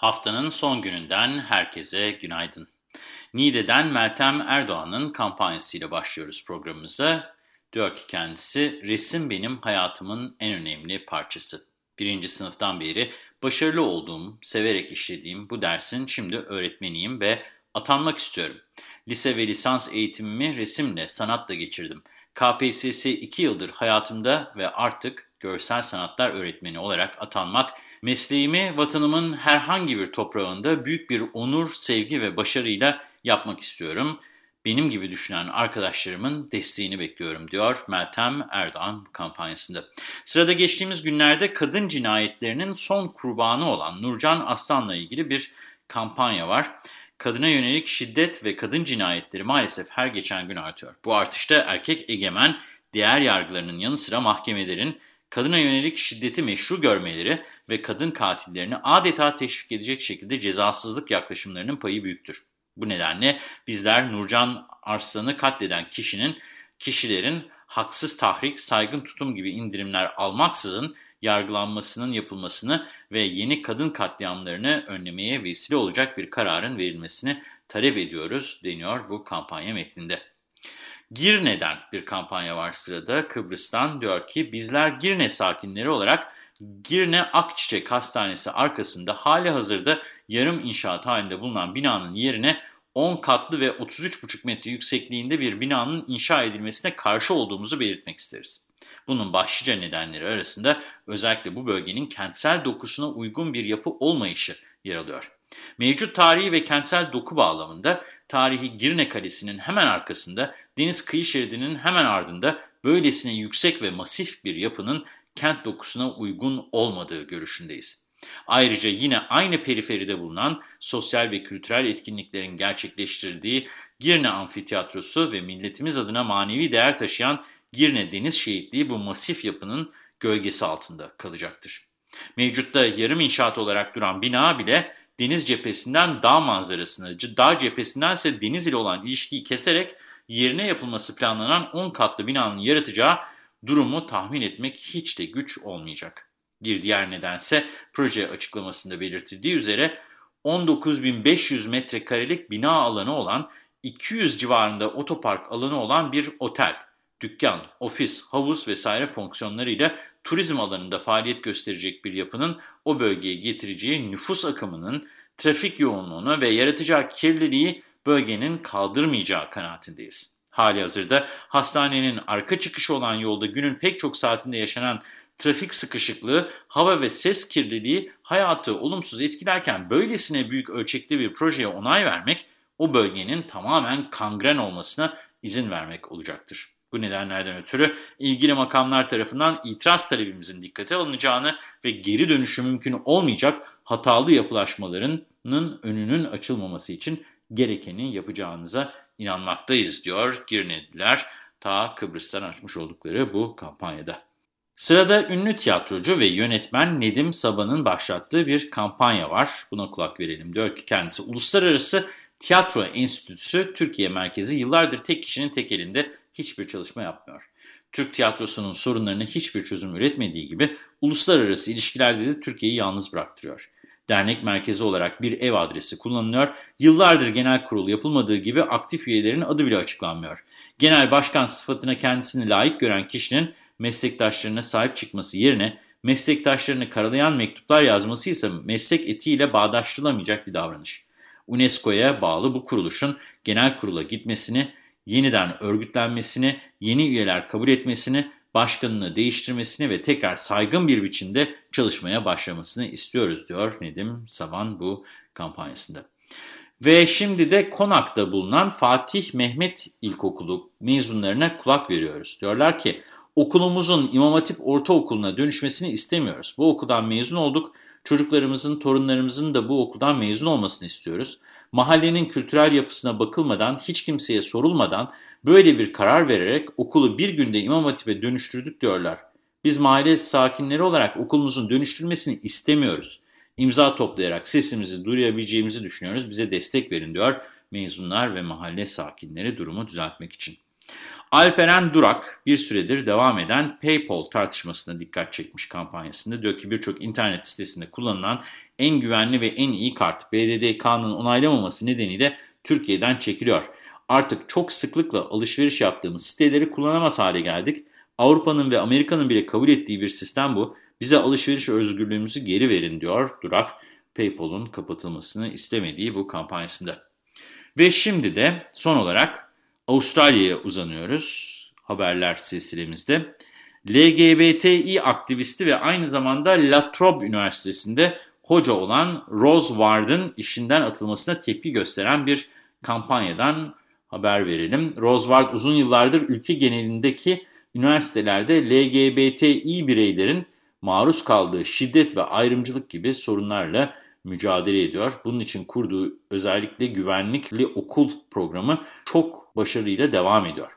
Haftanın son gününden herkese günaydın. Niğde'den Meltem Erdoğan'ın kampanyasıyla başlıyoruz programımıza. Diyor ki kendisi, resim benim hayatımın en önemli parçası. Birinci sınıftan beri başarılı olduğum, severek işlediğim bu dersin şimdi öğretmeniyim ve atanmak istiyorum. Lise ve lisans eğitimimi resimle, sanatla geçirdim. KPSS 2 yıldır hayatımda ve artık görsel sanatlar öğretmeni olarak atanmak, mesleğimi vatanımın herhangi bir toprağında büyük bir onur, sevgi ve başarıyla yapmak istiyorum. Benim gibi düşünen arkadaşlarımın desteğini bekliyorum diyor Meltem Erdoğan kampanyasında. Sırada geçtiğimiz günlerde kadın cinayetlerinin son kurbanı olan Nurcan Aslan'la ilgili bir kampanya var. Kadına yönelik şiddet ve kadın cinayetleri maalesef her geçen gün artıyor. Bu artışta erkek egemen diğer yargılarının yanı sıra mahkemelerin kadına yönelik şiddeti meşru görmeleri ve kadın katillerini adeta teşvik edecek şekilde cezasızlık yaklaşımlarının payı büyüktür. Bu nedenle bizler Nurcan Arslan'ı katleden kişinin, kişilerin haksız tahrik, saygın tutum gibi indirimler almaksızın yargılanmasının yapılmasını ve yeni kadın katliamlarını önlemeye vesile olacak bir kararın verilmesini talep ediyoruz deniyor bu kampanya metninde. Girne'den bir kampanya var sırada. Kıbrıs'tan diyor ki bizler Girne sakinleri olarak Girne Akçiçek Hastanesi arkasında hali hazırda yarım inşaat halinde bulunan binanın yerine 10 katlı ve 33,5 metre yüksekliğinde bir binanın inşa edilmesine karşı olduğumuzu belirtmek isteriz. Bunun başlıca nedenleri arasında özellikle bu bölgenin kentsel dokusuna uygun bir yapı olmayışı yer alıyor. Mevcut tarihi ve kentsel doku bağlamında tarihi Girne Kalesi'nin hemen arkasında, deniz kıyı şeridinin hemen ardında böylesine yüksek ve masif bir yapının kent dokusuna uygun olmadığı görüşündeyiz. Ayrıca yine aynı periferide bulunan sosyal ve kültürel etkinliklerin gerçekleştirdiği Girne Amfiteyatrosu ve milletimiz adına manevi değer taşıyan Girne Deniz Şehitliği bu masif yapının gölgesi altında kalacaktır. Mevcutta yarım inşaat olarak duran bina bile deniz cephesinden dağ manzarasını, dağ cephesinden ise deniz ile olan ilişkiyi keserek yerine yapılması planlanan 10 katlı binanın yaratacağı durumu tahmin etmek hiç de güç olmayacak. Bir diğer nedense proje açıklamasında belirtildiği üzere 19.500 metrekarelik bina alanı olan 200 civarında otopark alanı olan bir otel, dükkan, ofis, havuz vesaire fonksiyonlarıyla turizm alanında faaliyet gösterecek bir yapının o bölgeye getireceği nüfus akımının trafik yoğunluğunu ve yaratacağı kirliliği bölgenin kaldırmayacağı kanaatindeyiz. Hali hazırda hastanenin arka çıkışı olan yolda günün pek çok saatinde yaşanan trafik sıkışıklığı, hava ve ses kirliliği hayatı olumsuz etkilerken böylesine büyük ölçekli bir projeye onay vermek o bölgenin tamamen kangren olmasına izin vermek olacaktır. Bu nedenlerden ötürü ilgili makamlar tarafından itiraz talebimizin dikkate alınacağını ve geri dönüşü mümkün olmayacak hatalı yapılaşmalarının önünün açılmaması için gerekeni yapacağınıza inanmaktayız diyor Girnediler ta Kıbrıs'tan açmış oldukları bu kampanyada. Sırada ünlü tiyatrocu ve yönetmen Nedim Sabah'ın başlattığı bir kampanya var. Buna kulak verelim. Diyor ki kendisi Uluslararası Tiyatro Enstitüsü Türkiye merkezi yıllardır tek kişinin tek elinde hiçbir çalışma yapmıyor. Türk tiyatrosunun sorunlarına hiçbir çözüm üretmediği gibi uluslararası ilişkilerde de Türkiye'yi yalnız bıraktırıyor. Dernek merkezi olarak bir ev adresi kullanılıyor. Yıllardır genel kurul yapılmadığı gibi aktif üyelerin adı bile açıklanmıyor. Genel başkan sıfatına kendisini layık gören kişinin meslektaşlarına sahip çıkması yerine meslektaşlarını karalayan mektuplar yazması ise meslek etiğiyle bağdaştırılamayacak bir davranış. UNESCO'ya bağlı bu kuruluşun genel kurula gitmesini, yeniden örgütlenmesini, yeni üyeler kabul etmesini, başkanını değiştirmesini ve tekrar saygın bir biçimde çalışmaya başlamasını istiyoruz diyor Nedim Savan bu kampanyasında. Ve şimdi de Konak'ta bulunan Fatih Mehmet İlkokulu mezunlarına kulak veriyoruz. Diyorlar ki okulumuzun İmam Hatip Ortaokulu'na dönüşmesini istemiyoruz. Bu okuldan mezun olduk. Çocuklarımızın, torunlarımızın da bu okuldan mezun olmasını istiyoruz. Mahallenin kültürel yapısına bakılmadan, hiç kimseye sorulmadan böyle bir karar vererek okulu bir günde İmam Hatip'e dönüştürdük diyorlar. Biz mahalle sakinleri olarak okulumuzun dönüştürülmesini istemiyoruz. İmza toplayarak sesimizi duyabileceğimizi düşünüyoruz. Bize destek verin diyor mezunlar ve mahalle sakinleri durumu düzeltmek için. Alperen Durak bir süredir devam eden PayPal tartışmasına dikkat çekmiş kampanyasında diyor ki birçok internet sitesinde kullanılan en güvenli ve en iyi kart BDDK'nın onaylamaması nedeniyle Türkiye'den çekiliyor. Artık çok sıklıkla alışveriş yaptığımız siteleri kullanamaz hale geldik. Avrupa'nın ve Amerika'nın bile kabul ettiği bir sistem bu. Bize alışveriş özgürlüğümüzü geri verin diyor Durak, PayPal'un kapatılmasını istemediği bu kampanyasında. Ve şimdi de son olarak Avustralya'ya uzanıyoruz haberler silsilemizde. LGBTİ aktivisti ve aynı zamanda La Trobe Üniversitesi'nde hoca olan Rose Ward'ın işinden atılmasına tepki gösteren bir kampanyadan haber verelim. Rose Ward uzun yıllardır ülke genelindeki üniversitelerde LGBTİ bireylerin maruz kaldığı şiddet ve ayrımcılık gibi sorunlarla mücadele ediyor. Bunun için kurduğu özellikle güvenlikli okul programı çok başarıyla devam ediyor.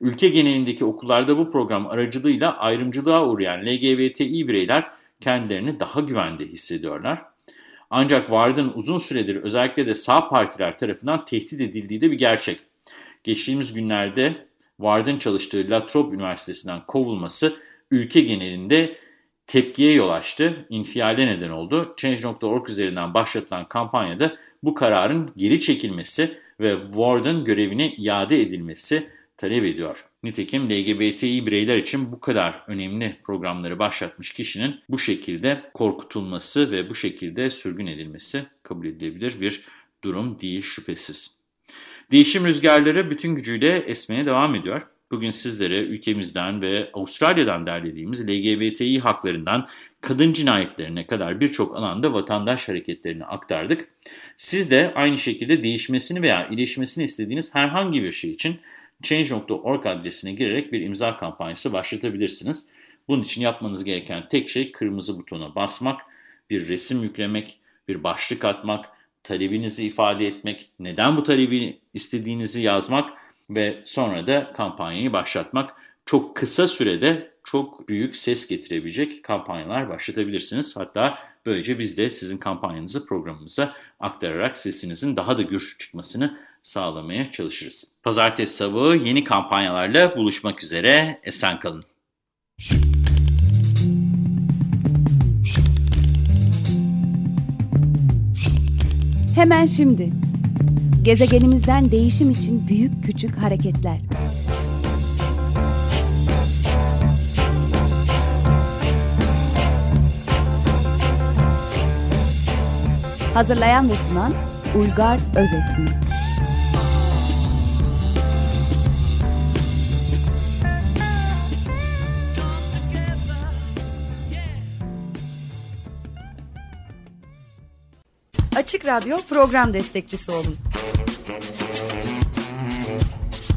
Ülke genelindeki okullarda bu program aracılığıyla ayrımcılığa uğrayan LGBTİ bireyler kendilerini daha güvende hissediyorlar. Ancak Vard'ın uzun süredir özellikle de sağ partiler tarafından tehdit edildiği de bir gerçek. Geçtiğimiz günlerde Vard'ın çalıştığı La Trobe Üniversitesi'nden kovulması ülke genelinde tepkiye yol açtı, infiale neden oldu. Change.org üzerinden başlatılan kampanyada bu kararın geri çekilmesi ve Ward'ın görevine iade edilmesi talep ediyor. Nitekim LGBTİ bireyler için bu kadar önemli programları başlatmış kişinin bu şekilde korkutulması ve bu şekilde sürgün edilmesi kabul edilebilir bir durum değil şüphesiz. Değişim rüzgarları bütün gücüyle esmeye devam ediyor. Bugün sizlere ülkemizden ve Avustralya'dan derlediğimiz LGBTİ haklarından kadın cinayetlerine kadar birçok alanda vatandaş hareketlerini aktardık. Siz de aynı şekilde değişmesini veya iyileşmesini istediğiniz herhangi bir şey için Change.org adresine girerek bir imza kampanyası başlatabilirsiniz. Bunun için yapmanız gereken tek şey kırmızı butona basmak, bir resim yüklemek, bir başlık atmak, talebinizi ifade etmek, neden bu talebi istediğinizi yazmak ve sonra da kampanyayı başlatmak. Çok kısa sürede çok büyük ses getirebilecek kampanyalar başlatabilirsiniz. Hatta böylece biz de sizin kampanyanızı programımıza aktararak sesinizin daha da gür çıkmasını sağlamaya çalışırız. Pazartesi sabahı yeni kampanyalarla buluşmak üzere. Esen kalın. Hemen şimdi. Gezegenimizden değişim için büyük küçük hareketler. Hazırlayan ve sunan Uygar Özesmi. Açık Radyo program destekçisi olun.